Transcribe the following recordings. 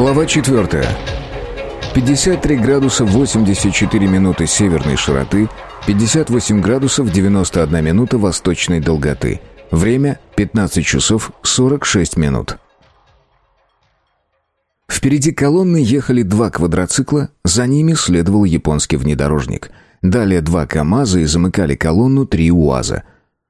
Глава 4. 53 градуса 84 минуты северной широты, 58 градусов 91 минута восточной долготы. Время 15 часов 46 минут. Впереди колонны ехали два квадроцикла, за ними следовал японский внедорожник. Далее два КАМАЗа и замыкали колонну три УАЗа.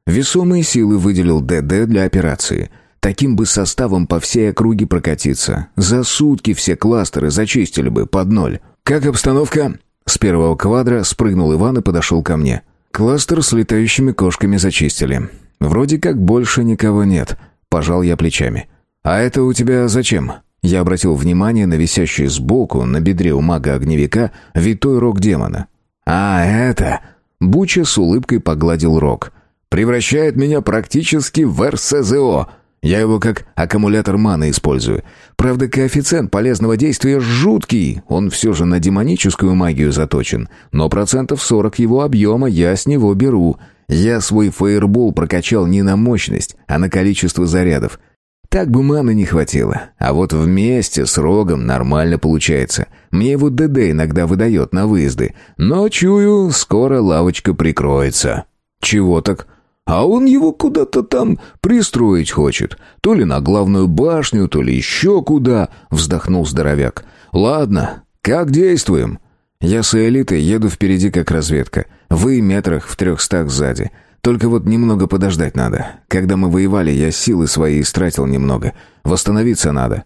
Весомые силы выделил ДД для операции. Таким бы составом по всей округе прокатиться. За сутки все кластеры зачистили бы под ноль. «Как обстановка?» С первого квадра спрыгнул Иван и подошел ко мне. Кластер с летающими кошками зачистили. Вроде как больше никого нет. Пожал я плечами. «А это у тебя зачем?» Я обратил внимание на висящий сбоку, на бедре у мага-огневика, витой рог демона. «А, это...» Буча с улыбкой погладил рог. «Превращает меня практически в РСЗО. Я его как аккумулятор маны использую. Правда, коэффициент полезного действия жуткий. Он все же на демоническую магию заточен. Но процентов 40 его объема я с него беру. Я свой фаербол прокачал не на мощность, а на количество зарядов. Так бы маны не хватило. А вот вместе с рогом нормально получается. Мне его ДД иногда выдает на выезды. Но, чую, скоро лавочка прикроется. Чего так? А он его куда-то там пристроить хочет. То ли на главную башню, то ли еще куда, вздохнул здоровяк. Ладно, как действуем? Я с элитой еду впереди как разведка. Вы метрах в трехстах сзади. Только вот немного подождать надо. Когда мы воевали, я силы свои истратил немного. Восстановиться надо.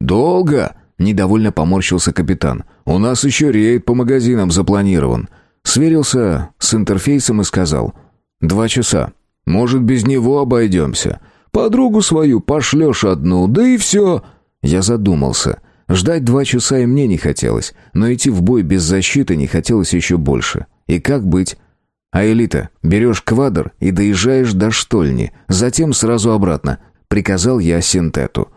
Долго? Недовольно поморщился капитан. У нас еще рейд по магазинам запланирован. Сверился с интерфейсом и сказал: «Два часа. Может, без него обойдемся. Подругу свою пошлешь одну, да и все». Я задумался. Ждать два часа и мне не хотелось, но идти в бой без защиты не хотелось еще больше. И как быть? А элита, берешь квадр и доезжаешь до штольни, затем сразу обратно, приказал я синтету.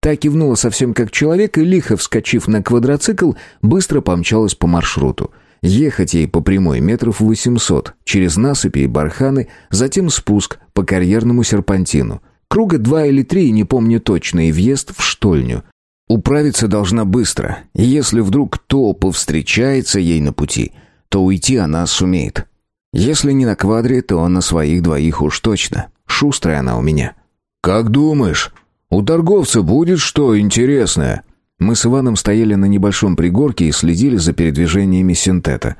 Та кивнула совсем как человек и, лихо вскочив на квадроцикл, быстро помчалась по маршруту. Ехать ей по прямой метров 800, через насыпи и барханы, затем спуск по карьерному серпантину. Круга два или три, не помню точно, и въезд в штольню. Управиться должна быстро, и если вдруг кто повстречается ей на пути, то уйти она сумеет. Если не на квадре, то на своих двоих уж точно. Шустрая она у меня. «Как думаешь, у торговца будет что интересное?» Мы с Иваном стояли на небольшом пригорке и следили за передвижениями синтета.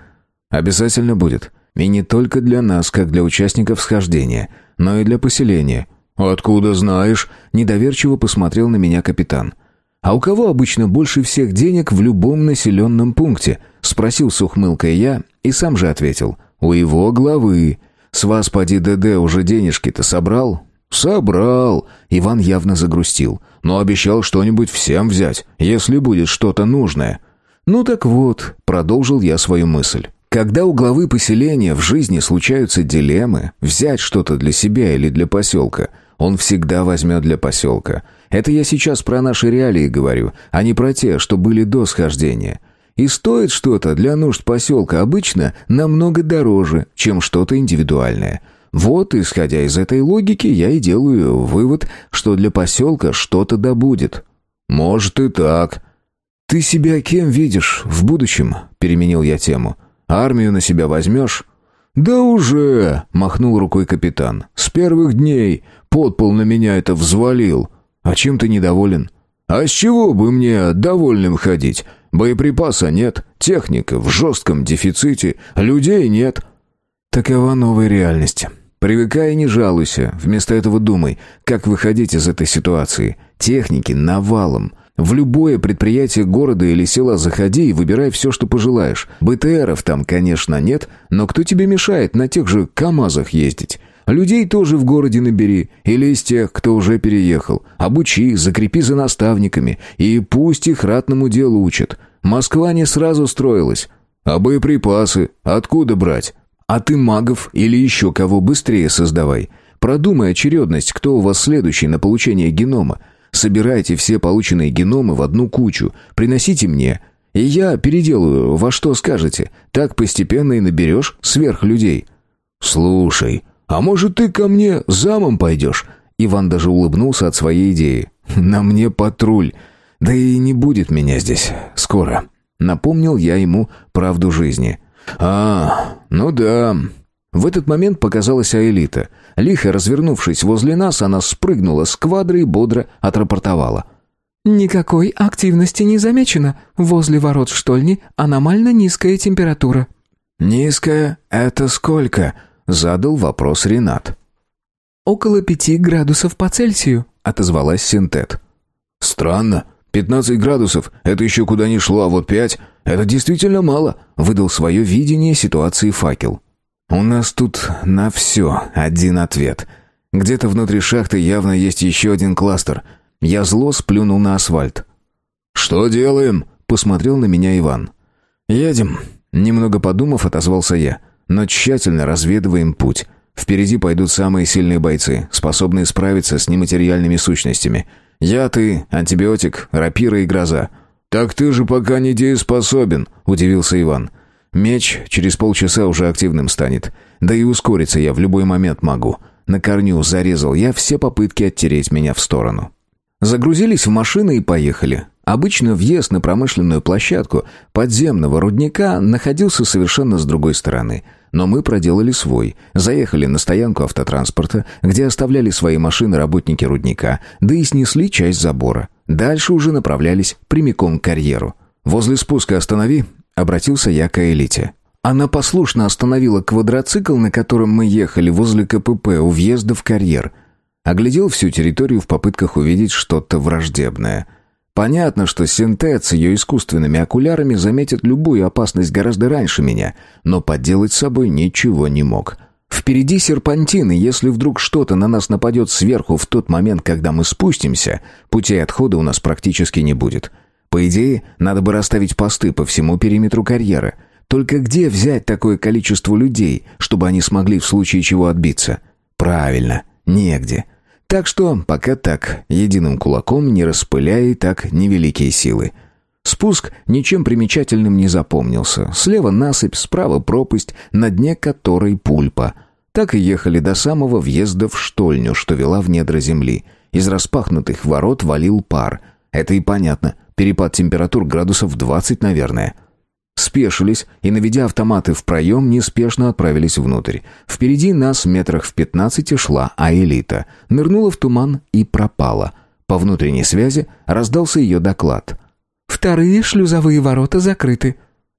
«Обязательно будет. И не только для нас, как для участников схождения, но и для поселения». «Откуда знаешь?» – недоверчиво посмотрел на меня капитан. «А у кого обычно больше всех денег в любом населенном пункте?» – спросил с ухмылкой я и сам же ответил. «У его главы. С вас, поди ДД, уже денежки-то собрал?» «Собрал!» Иван явно загрустил. «Но обещал что-нибудь всем взять, если будет что-то нужное». «Ну так вот», — продолжил я свою мысль. «Когда у главы поселения в жизни случаются дилеммы, взять что-то для себя или для поселка, он всегда возьмет для поселка. Это я сейчас про наши реалии говорю, а не про те, что были до схождения. И стоит что-то для нужд поселка обычно намного дороже, чем что-то индивидуальное». Вот, исходя из этой логики, я и делаю вывод, что для поселка что-то добудет. Может и так. Ты себя кем видишь в будущем? Переменил я тему. Армию на себя возьмешь? Да уже, махнул рукой капитан. С первых дней подпол на меня это взвалил. А чем ты недоволен? А с чего бы мне довольным ходить? Боеприпаса нет, техника в жестком дефиците, людей нет. Такова новая реальность. Привыкай и не жалуйся. Вместо этого думай, как выходить из этой ситуации. Техники навалом. В любое предприятие города или села заходи и выбирай все, что пожелаешь. БТРов там, конечно, нет, но кто тебе мешает на тех же КАМАЗах ездить? Людей тоже в городе набери, или из тех, кто уже переехал. Обучи, закрепи за наставниками, и пусть их ратному делу учат. Москва не сразу строилась. А боеприпасы откуда брать? А ты магов или еще кого быстрее создавай. Продумай очередность, кто у вас следующий на получение генома. Собирайте все полученные геномы в одну кучу, приносите мне, и я переделаю во что скажете. Так постепенно и наберешь сверхлюдей». «Слушай, а может ты ко мне замом пойдешь?» Иван даже улыбнулся от своей идеи. «На мне патруль. Да и не будет меня здесь скоро. Напомнил я ему правду жизни. А, ну да. В этот момент показалась Аэлита. Лихо развернувшись возле нас, она спрыгнула с квадры и бодро отрапортовала. «Никакой активности не замечено. Возле ворот штольни аномально низкая температура». «Низкая — это сколько?» — задал вопрос Ренат. «Около пяти градусов по Цельсию», — отозвалась Синтет. «Странно. Пятнадцать градусов — это еще куда ни шло, а вот пять — это действительно мало», — выдал свое видение ситуации факел. «У нас тут на все один ответ. Где-то внутри шахты явно есть еще один кластер — я зло сплюнул на асфальт. «Что делаем?» — посмотрел на меня Иван. «Едем». Немного подумав, отозвался я. «Но тщательно разведываем путь. Впереди пойдут самые сильные бойцы, способные справиться с нематериальными сущностями. Я, ты, антибиотик, рапира и гроза». «Так ты же пока не дееспособен», — удивился Иван. «Меч через полчаса уже активным станет. Да и ускориться я в любой момент могу». На корню зарезал я все попытки оттереть меня в сторону. Загрузились в машины и поехали. Обычно въезд на промышленную площадку подземного рудника находился совершенно с другой стороны. Но мы проделали свой. Заехали на стоянку автотранспорта, где оставляли свои машины работники рудника, да и снесли часть забора. Дальше уже направлялись прямиком к карьеру. «Возле спуска останови», — обратился я к Элите. Она послушно остановила квадроцикл, на котором мы ехали возле КПП у въезда в карьер — Оглядел всю территорию в попытках увидеть что-то враждебное. Понятно, что синтет с ее искусственными окулярами заметит любую опасность гораздо раньше меня, но поделать с собой ничего не мог. Впереди серпантин, и если вдруг что-то на нас нападет сверху в тот момент, когда мы спустимся, путей отхода у нас практически не будет. По идее, надо бы расставить посты по всему периметру карьеры. Только где взять такое количество людей, чтобы они смогли в случае чего отбиться? Правильно, негде. Так что пока так, единым кулаком не распыляя и так невеликие силы. Спуск ничем примечательным не запомнился. Слева насыпь, справа пропасть, на дне которой пульпа. Так и ехали до самого въезда в штольню, что вела в недра земли. Из распахнутых ворот валил пар. Это и понятно. Перепад температур градусов 20, наверное. — Спешились и, наведя автоматы в проем, неспешно отправились внутрь. Впереди нас метрах в пятнадцати шла Аэлита. Нырнула в туман и пропала. По внутренней связи раздался ее доклад. «Вторые шлюзовые ворота закрыты».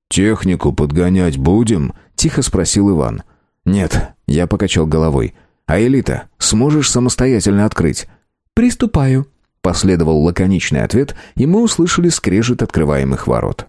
«Технику подгонять будем?» — тихо спросил Иван. «Нет», — я покачал головой. «Аэлита, сможешь самостоятельно открыть?» «Приступаю», — последовал лаконичный ответ, и мы услышали скрежет открываемых ворот.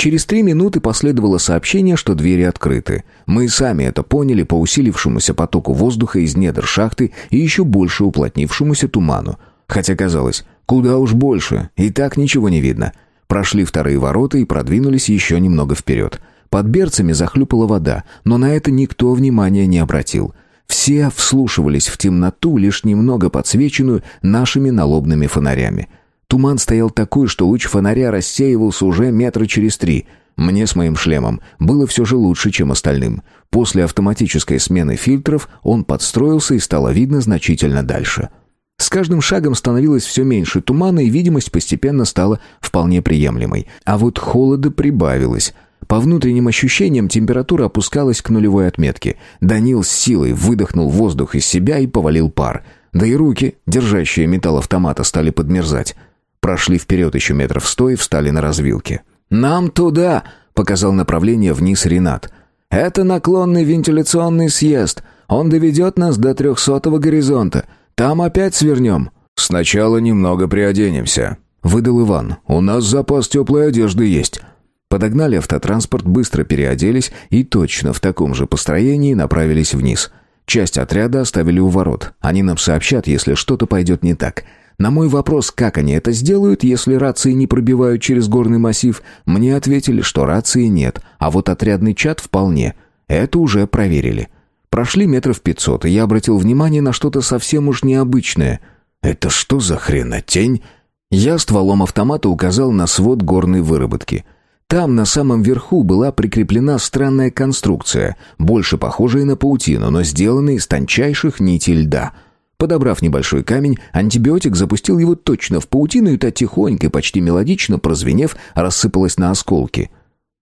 Через три минуты последовало сообщение, что двери открыты. Мы сами это поняли по усилившемуся потоку воздуха из недр шахты и еще больше уплотнившемуся туману. Хотя казалось, куда уж больше, и так ничего не видно. Прошли вторые ворота и продвинулись еще немного вперед. Под берцами захлюпала вода, но на это никто внимания не обратил. Все вслушивались в темноту, лишь немного подсвеченную нашими налобными фонарями — Туман стоял такой, что луч фонаря рассеивался уже метра через три. Мне с моим шлемом было все же лучше, чем остальным. После автоматической смены фильтров он подстроился и стало видно значительно дальше. С каждым шагом становилось все меньше тумана, и видимость постепенно стала вполне приемлемой. А вот холода прибавилось. По внутренним ощущениям температура опускалась к нулевой отметке. Данил с силой выдохнул воздух из себя и повалил пар. Да и руки, держащие металл автомата, стали подмерзать. Прошли вперед еще метров сто и встали на развилке. «Нам туда!» — показал направление вниз Ренат. «Это наклонный вентиляционный съезд. Он доведет нас до трехсотого горизонта. Там опять свернем». «Сначала немного приоденемся», — выдал Иван. «У нас запас теплой одежды есть». Подогнали автотранспорт, быстро переоделись и точно в таком же построении направились вниз. Часть отряда оставили у ворот. Они нам сообщат, если что-то пойдет не так — на мой вопрос, как они это сделают, если рации не пробивают через горный массив, мне ответили, что рации нет, а вот отрядный чат вполне. Это уже проверили. Прошли метров пятьсот, и я обратил внимание на что-то совсем уж необычное. «Это что за хренотень?» Я стволом автомата указал на свод горной выработки. Там, на самом верху, была прикреплена странная конструкция, больше похожая на паутину, но сделанная из тончайших нитей льда — Подобрав небольшой камень, антибиотик запустил его точно в паутину, и та тихонько почти мелодично, прозвенев, рассыпалась на осколки.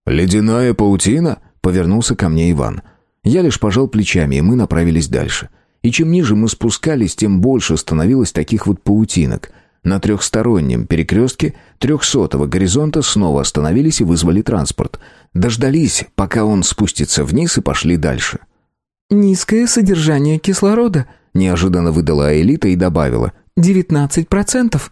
«Ледяная паутина?» — повернулся ко мне Иван. Я лишь пожал плечами, и мы направились дальше. И чем ниже мы спускались, тем больше становилось таких вот паутинок. На трехстороннем перекрестке трехсотого горизонта снова остановились и вызвали транспорт. Дождались, пока он спустится вниз, и пошли дальше. «Низкое содержание кислорода», Неожиданно выдала Элита и добавила. «Девятнадцать процентов».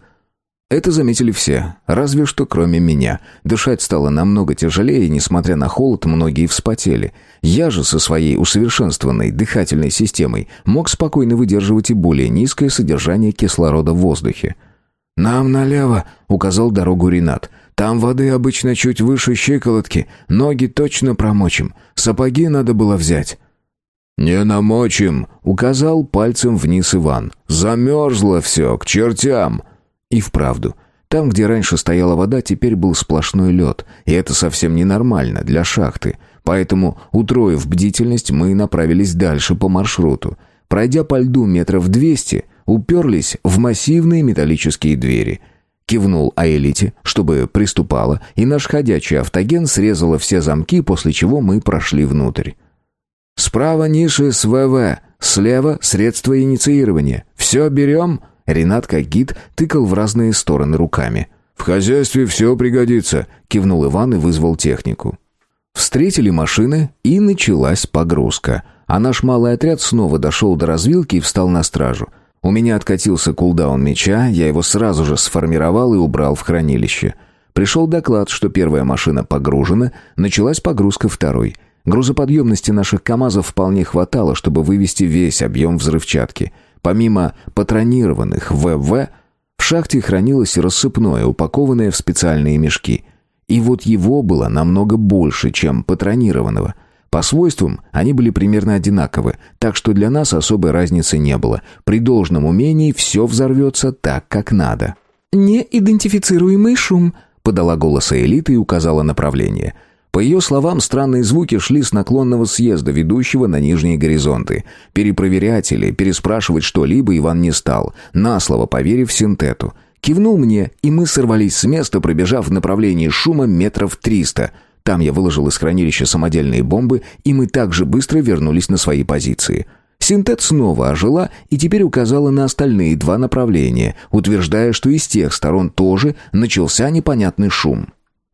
Это заметили все, разве что кроме меня. Дышать стало намного тяжелее, и, несмотря на холод, многие вспотели. Я же со своей усовершенствованной дыхательной системой мог спокойно выдерживать и более низкое содержание кислорода в воздухе. «Нам налево», — указал дорогу Ренат. «Там воды обычно чуть выше щиколотки, ноги точно промочим. Сапоги надо было взять». «Не намочим», — указал пальцем вниз Иван. «Замерзло все, к чертям». И вправду, там, где раньше стояла вода, теперь был сплошной лед, и это совсем ненормально для шахты. Поэтому, утроив бдительность, мы направились дальше по маршруту. Пройдя по льду метров двести, уперлись в массивные металлические двери. Кивнул Аэлите, чтобы приступала, и наш ходячий автоген срезала все замки, после чего мы прошли внутрь. Справа ниши с ВВ, слева средства инициирования. Все берем?» Ренат, как гид, тыкал в разные стороны руками. «В хозяйстве все пригодится», — кивнул Иван и вызвал технику. Встретили машины, и началась погрузка. А наш малый отряд снова дошел до развилки и встал на стражу. У меня откатился кулдаун меча, я его сразу же сформировал и убрал в хранилище. Пришел доклад, что первая машина погружена, началась погрузка второй — Грузоподъемности наших КАМАЗов вполне хватало, чтобы вывести весь объем взрывчатки. Помимо патронированных ВВ, в шахте хранилось рассыпное, упакованное в специальные мешки. И вот его было намного больше, чем патронированного. По свойствам они были примерно одинаковы, так что для нас особой разницы не было. При должном умении все взорвется так, как надо. «Неидентифицируемый шум», — подала голос элиты и указала направление — по ее словам, странные звуки шли с наклонного съезда, ведущего на нижние горизонты. Перепроверять или переспрашивать что-либо Иван не стал, на слово поверив синтету. Кивнул мне, и мы сорвались с места, пробежав в направлении шума метров триста. Там я выложил из хранилища самодельные бомбы, и мы также быстро вернулись на свои позиции. Синтет снова ожила и теперь указала на остальные два направления, утверждая, что и с тех сторон тоже начался непонятный шум.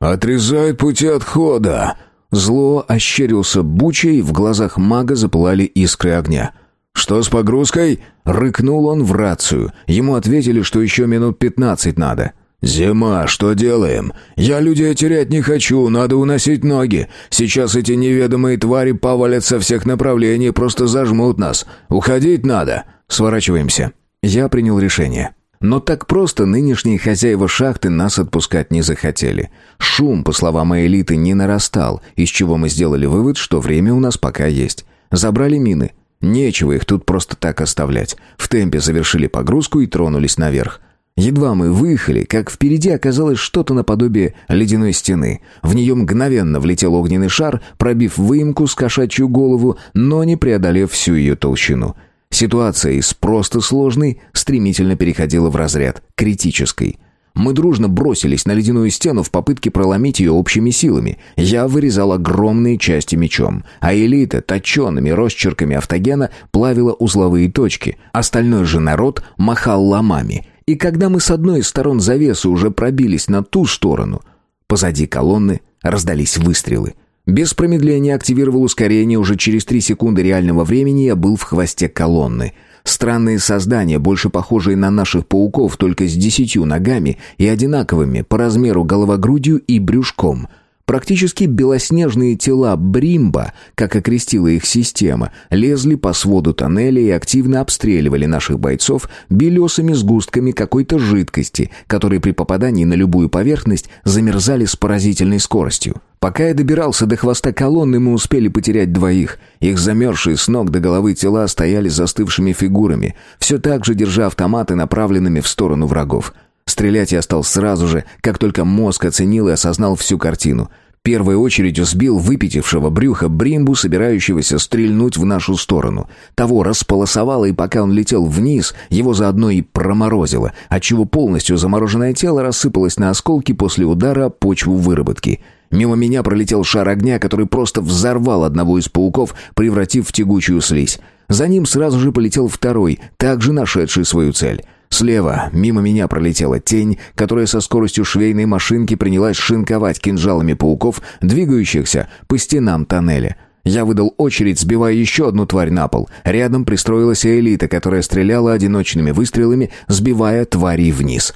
«Отрезает пути отхода!» Зло ощерился бучей, в глазах мага запылали искры огня. «Что с погрузкой?» — рыкнул он в рацию. Ему ответили, что еще минут пятнадцать надо. «Зима, что делаем? Я людей терять не хочу, надо уносить ноги. Сейчас эти неведомые твари повалят со всех направлений, просто зажмут нас. Уходить надо. Сворачиваемся». Я принял решение. Но так просто нынешние хозяева шахты нас отпускать не захотели. Шум, по словам элиты, не нарастал, из чего мы сделали вывод, что время у нас пока есть. Забрали мины. Нечего их тут просто так оставлять. В темпе завершили погрузку и тронулись наверх. Едва мы выехали, как впереди оказалось что-то наподобие ледяной стены. В нее мгновенно влетел огненный шар, пробив выемку с кошачью голову, но не преодолев всю ее толщину. Ситуация из просто сложной стремительно переходила в разряд критической. Мы дружно бросились на ледяную стену в попытке проломить ее общими силами. Я вырезал огромные части мечом, а элита точенными росчерками автогена плавила узловые точки. Остальной же народ махал ломами. И когда мы с одной из сторон завесы уже пробились на ту сторону, позади колонны раздались выстрелы. Без промедления активировал ускорение, уже через три секунды реального времени я был в хвосте колонны. Странные создания, больше похожие на наших пауков, только с десятью ногами и одинаковыми по размеру головогрудью и брюшком — Практически белоснежные тела Бримба, как окрестила их система, лезли по своду тоннеля и активно обстреливали наших бойцов белесыми сгустками какой-то жидкости, которые при попадании на любую поверхность замерзали с поразительной скоростью. Пока я добирался до хвоста колонны, мы успели потерять двоих. Их замерзшие с ног до головы тела стояли застывшими фигурами, все так же держа автоматы направленными в сторону врагов. Стрелять я стал сразу же, как только мозг оценил и осознал всю картину. Первой очередью сбил выпятившего брюха Бримбу, собирающегося стрельнуть в нашу сторону. Того располосовало, и пока он летел вниз, его заодно и проморозило, отчего полностью замороженное тело рассыпалось на осколки после удара почву выработки. Мимо меня пролетел шар огня, который просто взорвал одного из пауков, превратив в тягучую слизь. За ним сразу же полетел второй, также нашедший свою цель. Слева мимо меня пролетела тень, которая со скоростью швейной машинки принялась шинковать кинжалами пауков, двигающихся по стенам тоннеля. Я выдал очередь, сбивая еще одну тварь на пол. Рядом пристроилась элита, которая стреляла одиночными выстрелами, сбивая тварей вниз.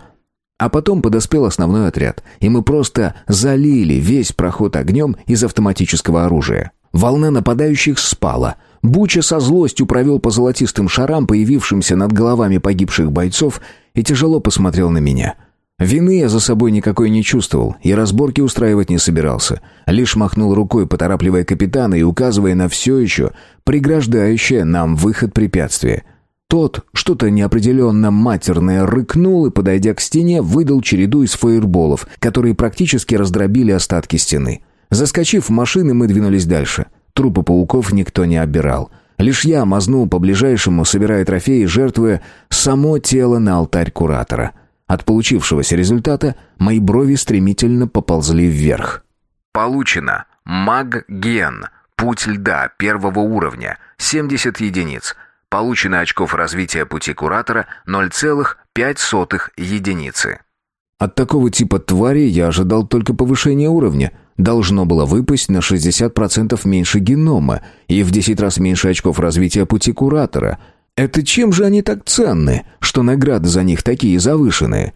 А потом подоспел основной отряд, и мы просто залили весь проход огнем из автоматического оружия. Волна нападающих спала — Буча со злостью провел по золотистым шарам, появившимся над головами погибших бойцов, и тяжело посмотрел на меня. Вины я за собой никакой не чувствовал и разборки устраивать не собирался. Лишь махнул рукой, поторапливая капитана и указывая на все еще преграждающее нам выход препятствие. Тот что-то неопределенно матерное рыкнул и, подойдя к стене, выдал череду из фаерболов, которые практически раздробили остатки стены. Заскочив в машины, мы двинулись дальше — Трупы пауков никто не обирал. Лишь я мазнул по ближайшему, собирая трофеи, жертвуя само тело на алтарь куратора. От получившегося результата мои брови стремительно поползли вверх. Получено. Маг-ген. Путь льда первого уровня. 70 единиц. Получено очков развития пути куратора 0,5 единицы. От такого типа твари я ожидал только повышения уровня — должно было выпасть на 60% меньше генома и в 10 раз меньше очков развития пути куратора. Это чем же они так ценны, что награды за них такие завышенные?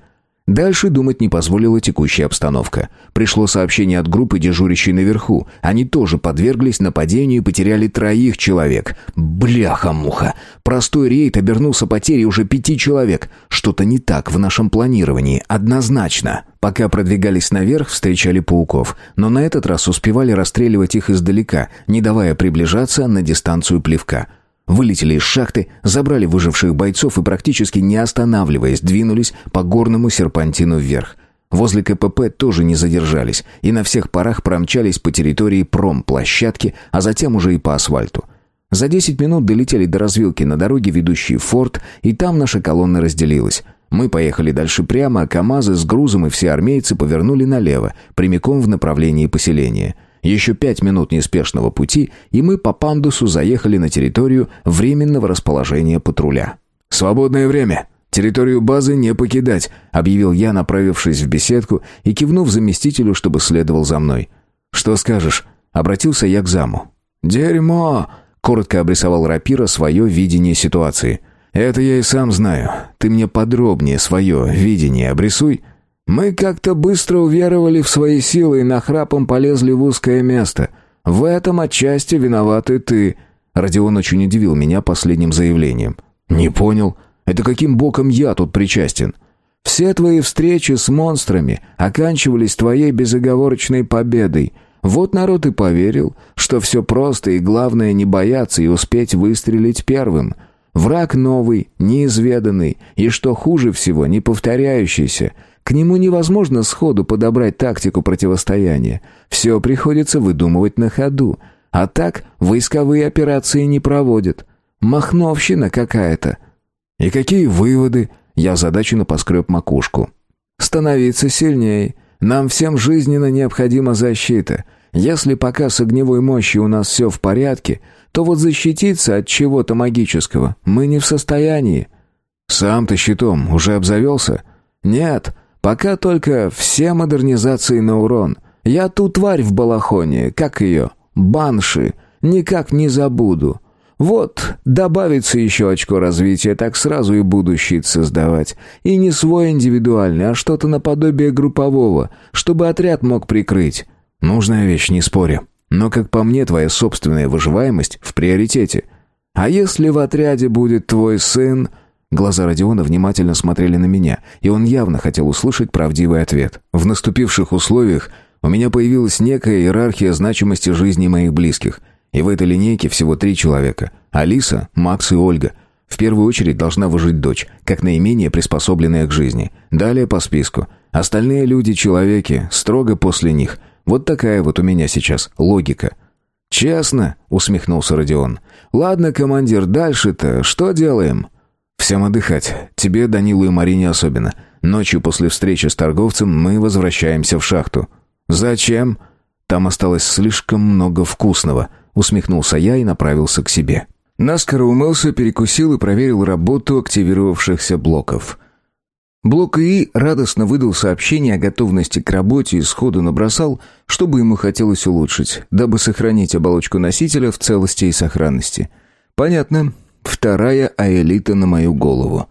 Дальше думать не позволила текущая обстановка. Пришло сообщение от группы, дежурящей наверху. Они тоже подверглись нападению и потеряли троих человек. Бляха-муха! Простой рейд обернулся потерей уже пяти человек. Что-то не так в нашем планировании, однозначно. Пока продвигались наверх, встречали пауков. Но на этот раз успевали расстреливать их издалека, не давая приближаться на дистанцию плевка. Вылетели из шахты, забрали выживших бойцов и практически не останавливаясь двинулись по горному серпантину вверх. Возле КПП тоже не задержались и на всех парах промчались по территории промплощадки, а затем уже и по асфальту. За 10 минут долетели до развилки на дороге, ведущей в форт, и там наша колонна разделилась. Мы поехали дальше прямо, а КАМАЗы с грузом и все армейцы повернули налево, прямиком в направлении поселения. Еще пять минут неспешного пути, и мы по пандусу заехали на территорию временного расположения патруля. «Свободное время! Территорию базы не покидать!» — объявил я, направившись в беседку и кивнув заместителю, чтобы следовал за мной. «Что скажешь?» — обратился я к заму. «Дерьмо!» — коротко обрисовал Рапира свое видение ситуации. «Это я и сам знаю. Ты мне подробнее свое видение обрисуй». Мы как-то быстро уверовали в свои силы и нахрапом полезли в узкое место. В этом отчасти виноваты ты. Родион очень удивил меня последним заявлением. Не понял. Это каким боком я тут причастен? Все твои встречи с монстрами оканчивались твоей безоговорочной победой. Вот народ и поверил, что все просто и главное не бояться и успеть выстрелить первым. Враг новый, неизведанный и, что хуже всего, не повторяющийся — к нему невозможно сходу подобрать тактику противостояния. Все приходится выдумывать на ходу. А так войсковые операции не проводят. Махновщина какая-то. И какие выводы? Я задаченно поскреб макушку. Становиться сильнее. Нам всем жизненно необходима защита. Если пока с огневой мощью у нас все в порядке, то вот защититься от чего-то магического мы не в состоянии. Сам ты щитом уже обзавелся? Нет, Пока только все модернизации на урон. Я ту тварь в балахоне, как ее, банши, никак не забуду. Вот, добавится еще очко развития, так сразу и буду щит создавать. И не свой индивидуальный, а что-то наподобие группового, чтобы отряд мог прикрыть. Нужная вещь, не спорю. Но, как по мне, твоя собственная выживаемость в приоритете. А если в отряде будет твой сын... Глаза Родиона внимательно смотрели на меня, и он явно хотел услышать правдивый ответ. В наступивших условиях у меня появилась некая иерархия значимости жизни моих близких. И в этой линейке всего три человека. Алиса, Макс и Ольга. В первую очередь должна выжить дочь, как наименее приспособленная к жизни. Далее по списку. Остальные люди-человеки, строго после них. Вот такая вот у меня сейчас логика. «Честно», — усмехнулся Родион. «Ладно, командир, дальше-то что делаем?» «Всем отдыхать. Тебе, Данилу и Марине особенно. Ночью после встречи с торговцем мы возвращаемся в шахту». «Зачем?» «Там осталось слишком много вкусного», — усмехнулся я и направился к себе. Наскоро умылся, перекусил и проверил работу активировавшихся блоков. Блок ИИ радостно выдал сообщение о готовности к работе и сходу набросал, что бы ему хотелось улучшить, дабы сохранить оболочку носителя в целости и сохранности. Понятно. Вторая аэлита на мою голову.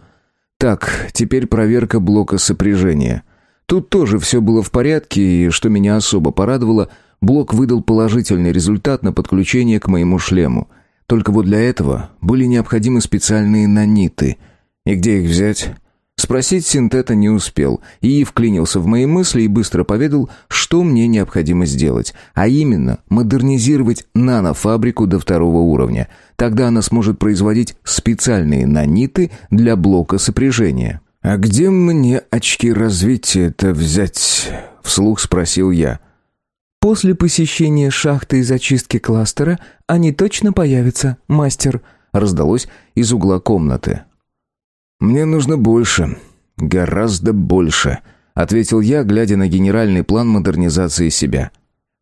Так, теперь проверка блока сопряжения. Тут тоже все было в порядке, и, что меня особо порадовало, блок выдал положительный результат на подключение к моему шлему. Только вот для этого были необходимы специальные наниты. И где их взять? Спросить синтета не успел, и вклинился в мои мысли и быстро поведал, что мне необходимо сделать, а именно модернизировать нанофабрику до второго уровня. Тогда она сможет производить специальные наниты для блока сопряжения. «А где мне очки развития-то взять?» — вслух спросил я. «После посещения шахты и зачистки кластера они точно появятся, мастер», — раздалось из угла комнаты. «Мне нужно больше. Гораздо больше», — ответил я, глядя на генеральный план модернизации себя.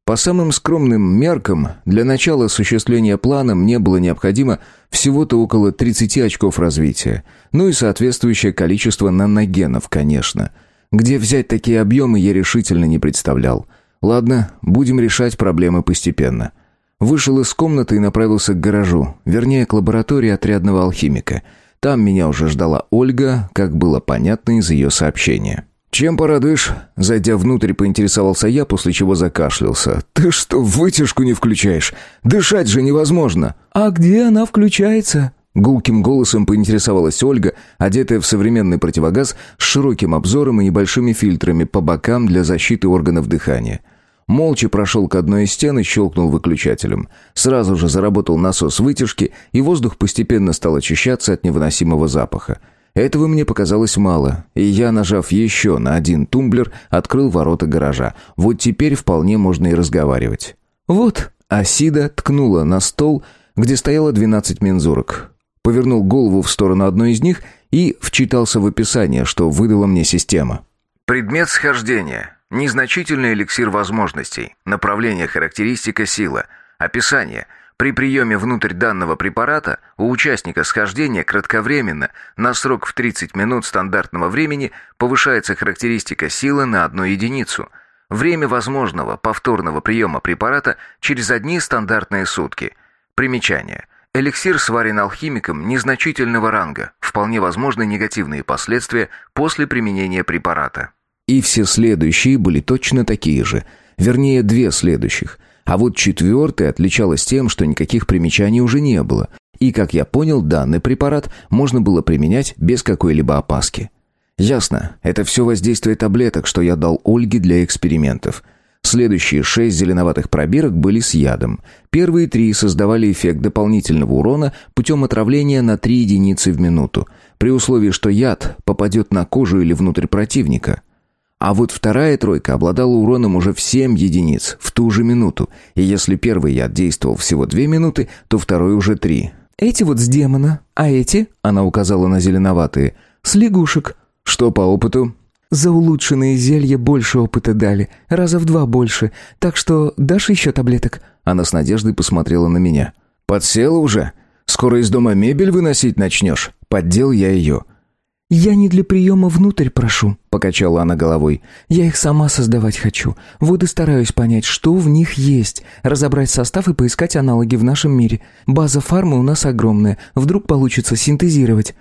По самым скромным меркам, для начала осуществления плана мне было необходимо всего-то около 30 очков развития, ну и соответствующее количество наногенов, конечно. Где взять такие объемы, я решительно не представлял. Ладно, будем решать проблемы постепенно. Вышел из комнаты и направился к гаражу, вернее, к лаборатории отрядного алхимика — там меня уже ждала Ольга, как было понятно из ее сообщения. «Чем порадуешь?» Зайдя внутрь, поинтересовался я, после чего закашлялся. «Ты что, вытяжку не включаешь? Дышать же невозможно!» «А где она включается?» Гулким голосом поинтересовалась Ольга, одетая в современный противогаз с широким обзором и небольшими фильтрами по бокам для защиты органов дыхания. Молча прошел к одной из стен и щелкнул выключателем. Сразу же заработал насос вытяжки, и воздух постепенно стал очищаться от невыносимого запаха. Этого мне показалось мало, и я, нажав еще на один тумблер, открыл ворота гаража. Вот теперь вполне можно и разговаривать. «Вот», — Асида ткнула на стол, где стояло двенадцать мензурок. Повернул голову в сторону одной из них и вчитался в описание, что выдала мне система. «Предмет схождения. Незначительный эликсир возможностей. Направление характеристика сила. Описание. При приеме внутрь данного препарата у участника схождения кратковременно, на срок в 30 минут стандартного времени, повышается характеристика силы на одну единицу. Время возможного повторного приема препарата через одни стандартные сутки. Примечание. Эликсир сварен алхимиком незначительного ранга. Вполне возможны негативные последствия после применения препарата. И все следующие были точно такие же. Вернее, две следующих. А вот четвертая отличалась тем, что никаких примечаний уже не было. И, как я понял, данный препарат можно было применять без какой-либо опаски. Ясно, это все воздействие таблеток, что я дал Ольге для экспериментов. Следующие шесть зеленоватых пробирок были с ядом. Первые три создавали эффект дополнительного урона путем отравления на три единицы в минуту, при условии, что яд попадет на кожу или внутрь противника. А вот вторая тройка обладала уроном уже в 7 единиц в ту же минуту. И если первый яд действовал всего 2 минуты, то второй уже 3. «Эти вот с демона, а эти...» — она указала на зеленоватые. «С лягушек». «Что по опыту?» «За улучшенные зелья больше опыта дали, раза в два больше. Так что дашь еще таблеток?» Она с надеждой посмотрела на меня. «Подсела уже? Скоро из дома мебель выносить начнешь?» Поддел я ее. «Я не для приема внутрь прошу», — покачала она головой. «Я их сама создавать хочу. Вот и стараюсь понять, что в них есть, разобрать состав и поискать аналоги в нашем мире. База фармы у нас огромная, вдруг получится синтезировать».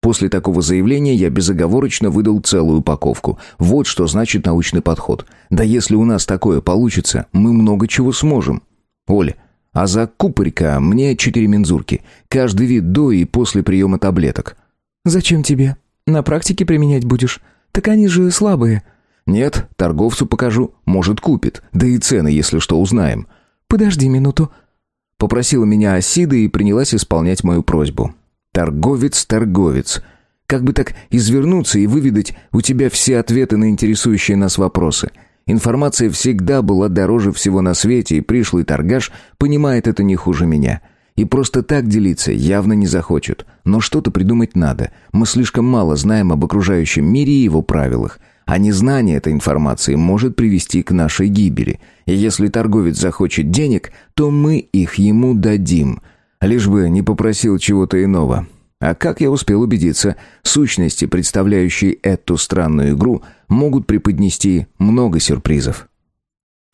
После такого заявления я безоговорочно выдал целую упаковку. Вот что значит научный подход. Да если у нас такое получится, мы много чего сможем. Оля, а за купорька мне четыре мензурки. Каждый вид до и после приема таблеток. «Зачем тебе?» На практике применять будешь? Так они же слабые». «Нет, торговцу покажу. Может, купит. Да и цены, если что, узнаем». «Подожди минуту». Попросила меня Асида и принялась исполнять мою просьбу. «Торговец, торговец. Как бы так извернуться и выведать у тебя все ответы на интересующие нас вопросы. Информация всегда была дороже всего на свете, и пришлый торгаш понимает это не хуже меня. И просто так делиться явно не захочет. Но что-то придумать надо. Мы слишком мало знаем об окружающем мире и его правилах. А незнание этой информации может привести к нашей гибели. И если торговец захочет денег, то мы их ему дадим. Лишь бы не попросил чего-то иного. А как я успел убедиться, сущности, представляющие эту странную игру, могут преподнести много сюрпризов.